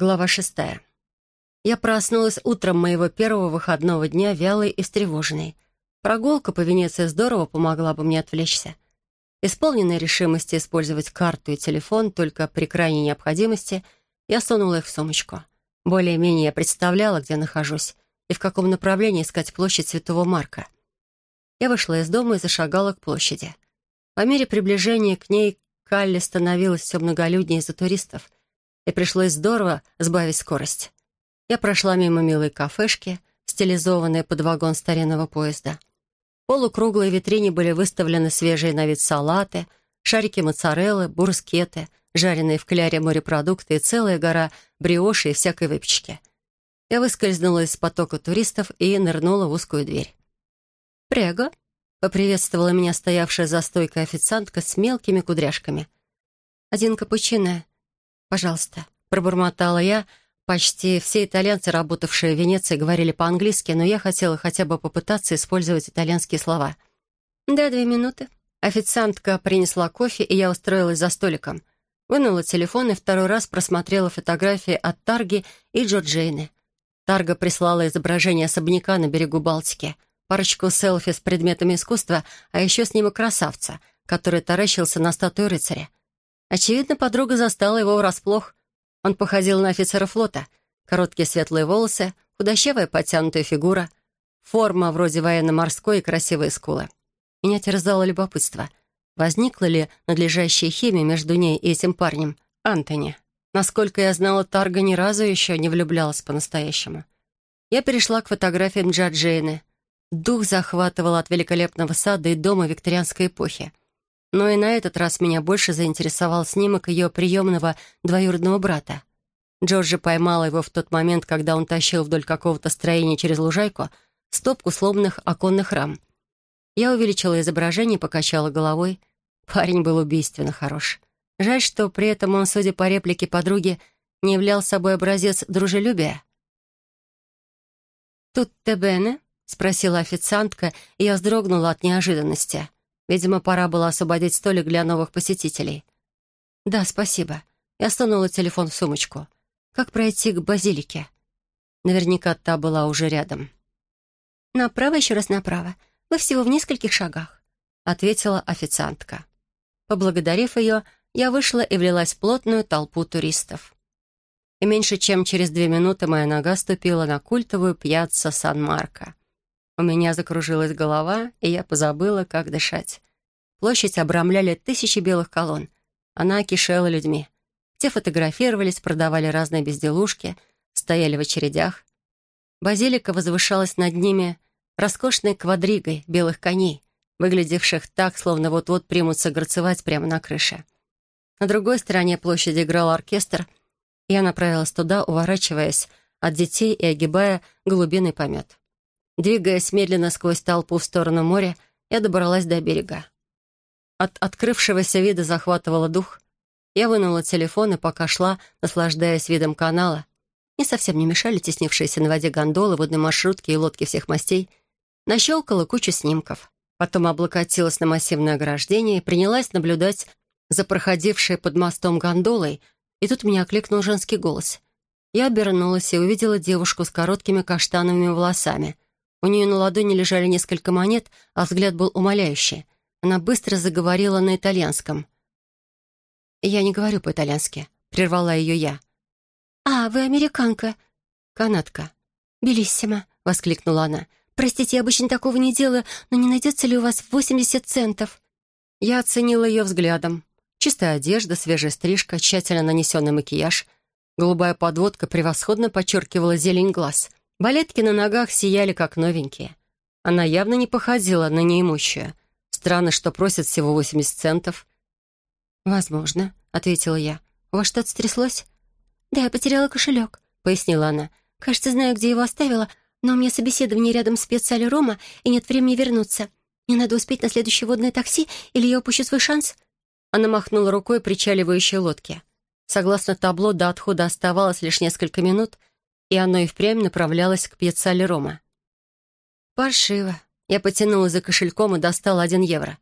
Глава шестая. Я проснулась утром моего первого выходного дня вялой и встревоженной. Прогулка по Венеции здорово помогла бы мне отвлечься. Исполненная решимости использовать карту и телефон только при крайней необходимости, я сунула их в сумочку. Более-менее я представляла, где нахожусь и в каком направлении искать площадь Святого Марка. Я вышла из дома и зашагала к площади. По мере приближения к ней Калли становилась все многолюднее из-за туристов — и пришлось здорово сбавить скорость. Я прошла мимо милой кафешки, стилизованной под вагон старинного поезда. В полукруглой витрине были выставлены свежие на вид салаты, шарики моцареллы, бурскеты, жареные в кляре морепродукты и целая гора бриоши и всякой выпечки. Я выскользнула из потока туристов и нырнула в узкую дверь. «Прего», — поприветствовала меня стоявшая за стойкой официантка с мелкими кудряшками. «Один капучино «Пожалуйста», — пробормотала я. Почти все итальянцы, работавшие в Венеции, говорили по-английски, но я хотела хотя бы попытаться использовать итальянские слова. «Да, две минуты». Официантка принесла кофе, и я устроилась за столиком. Вынула телефон и второй раз просмотрела фотографии от Тарги и Джорджейны. Тарга прислала изображение особняка на берегу Балтики, парочку селфи с предметами искусства, а еще снимок красавца, который таращился на статую рыцаря. Очевидно, подруга застала его врасплох. Он походил на офицера флота. Короткие светлые волосы, худощавая подтянутая фигура, форма вроде военно-морской и красивые скулы. Меня терзало любопытство. Возникла ли надлежащая химия между ней и этим парнем, Антони? Насколько я знала, Тарга ни разу еще не влюблялась по-настоящему. Я перешла к фотографиям Джаджейны. Дух захватывал от великолепного сада и дома викторианской эпохи. Но и на этот раз меня больше заинтересовал снимок ее приемного двоюродного брата. Джорджи поймала его в тот момент, когда он тащил вдоль какого-то строения через лужайку стопку сломанных оконных рам. Я увеличила изображение и покачала головой. Парень был убийственно хорош. Жаль, что при этом он, судя по реплике подруги, не являл собой образец дружелюбия. «Тут Тебене?» — спросила официантка, и я вздрогнула от неожиданности. Видимо, пора было освободить столик для новых посетителей. «Да, спасибо». Я сунула телефон в сумочку. «Как пройти к базилике?» Наверняка та была уже рядом. «Направо, еще раз направо. Вы всего в нескольких шагах», — ответила официантка. Поблагодарив ее, я вышла и влилась в плотную толпу туристов. И меньше чем через две минуты моя нога ступила на культовую пьяцца Сан-Марко. У меня закружилась голова, и я позабыла, как дышать. Площадь обрамляли тысячи белых колонн. Она кишела людьми. Те фотографировались, продавали разные безделушки, стояли в очередях. Базилика возвышалась над ними роскошной квадригой белых коней, выглядевших так, словно вот-вот примутся горцевать прямо на крыше. На другой стороне площади играл оркестр, и я направилась туда, уворачиваясь от детей и огибая голубиный помет. Двигаясь медленно сквозь толпу в сторону моря, я добралась до берега. От открывшегося вида захватывала дух. Я вынула телефон и пока шла, наслаждаясь видом канала. Мне совсем не мешали теснившиеся на воде гондолы, водные маршрутки и лодки всех мастей. Нащелкала кучу снимков. Потом облокотилась на массивное ограждение и принялась наблюдать за проходившей под мостом гондолой, и тут меня окликнул женский голос. Я обернулась и увидела девушку с короткими каштановыми волосами — у нее на ладони лежали несколько монет, а взгляд был умоляющий. Она быстро заговорила на итальянском. «Я не говорю по-итальянски», — прервала ее я. «А, вы американка?» «Канадка». «Белиссимо», — воскликнула она. «Простите, я обычно такого не делаю, но не найдется ли у вас 80 центов?» Я оценила ее взглядом. Чистая одежда, свежая стрижка, тщательно нанесенный макияж. Голубая подводка превосходно подчеркивала зелень глаз — Балетки на ногах сияли, как новенькие. Она явно не походила на неимущую. Странно, что просит всего 80 центов. «Возможно», — ответила я. «У вас что-то стряслось?» «Да, я потеряла кошелек», — пояснила она. «Кажется, знаю, где его оставила, но у меня собеседование рядом с специали Рома, и нет времени вернуться. Мне надо успеть на следующее водное такси, или я упущу свой шанс?» Она махнула рукой причаливающей лодке. Согласно табло, до отхода оставалось лишь несколько минут — и оно и впрямь направлялось к пьяцале Рома. «Паршиво». Я потянула за кошельком и достала один евро.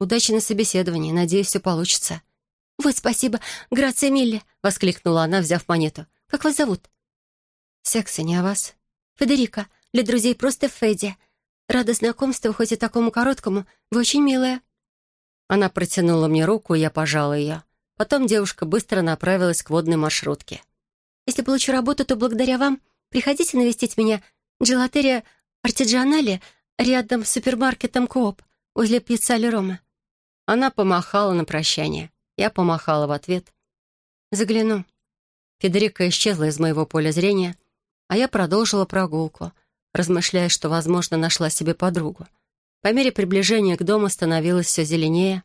«Удачи на собеседовании. Надеюсь, все получится». «Вот спасибо. Грация Милли!» — воскликнула она, взяв монету. Как вас зовут?» «Секса, не о вас?» «Федерика. Для друзей просто Федди. Рада знакомству, хоть и такому короткому. Вы очень милая». Она протянула мне руку, и я пожала ее. Потом девушка быстро направилась к водной маршрутке. «Если получу работу, то благодаря вам приходите навестить меня. Gelateria Artigianale рядом с супермаркетом Coop, возле пиццерии Рома». Она помахала на прощание. Я помахала в ответ. «Загляну». Федерика исчезла из моего поля зрения, а я продолжила прогулку, размышляя, что, возможно, нашла себе подругу. По мере приближения к дому становилось все зеленее.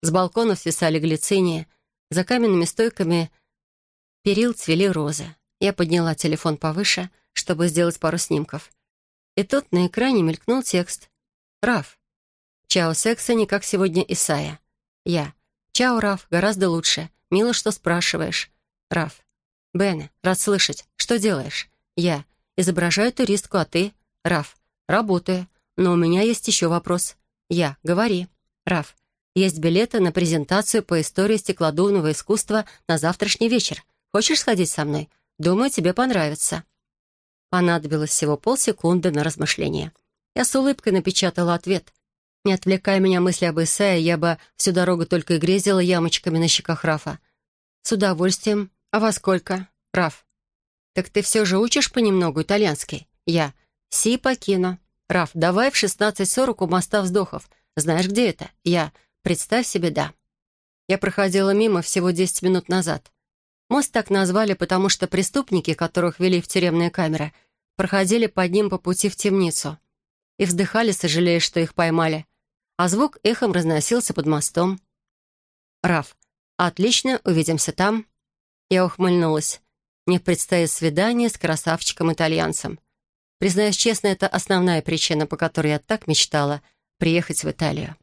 С балконов свисали глицинии, за каменными стойками перил цвели розы. Я подняла телефон повыше, чтобы сделать пару снимков. И тут на экране мелькнул текст. «Раф. Чао, секса не как сегодня Исая. Я. Чао, Раф, гораздо лучше. Мило, что спрашиваешь. Раф. Бене, рад слышать. Что делаешь? Я. Изображаю туристку, а ты? Раф. Работаю. Но у меня есть еще вопрос. Я. Говори. Раф. Есть билеты на презентацию по истории стеклодувного искусства на завтрашний вечер. Хочешь сходить со мной? Думаю, тебе понравится». Понадобилось всего полсекунды на размышление. Я с улыбкой напечатала ответ. Не отвлекая меня мысли об Исае, я бы всю дорогу только и грезила ямочками на щеках Рафа. «С удовольствием. А во сколько?» «Раф». «Так ты все же учишь понемногу итальянский?» «Я». «Си покину». «Раф, давай в 16.40 у моста вздохов. Знаешь, где это?» «Я». «Представь себе, да». Я проходила мимо всего 10 минут назад. Мост так назвали, потому что преступники, которых вели в тюремные камеры, проходили под ним по пути в темницу. И вздыхали, сожалея, что их поймали. А звук эхом разносился под мостом. «Раф, отлично, увидимся там». Я ухмыльнулась. Мне предстоит свидание с красавчиком-итальянцем. Признаюсь честно, это основная причина, по которой я так мечтала приехать в Италию.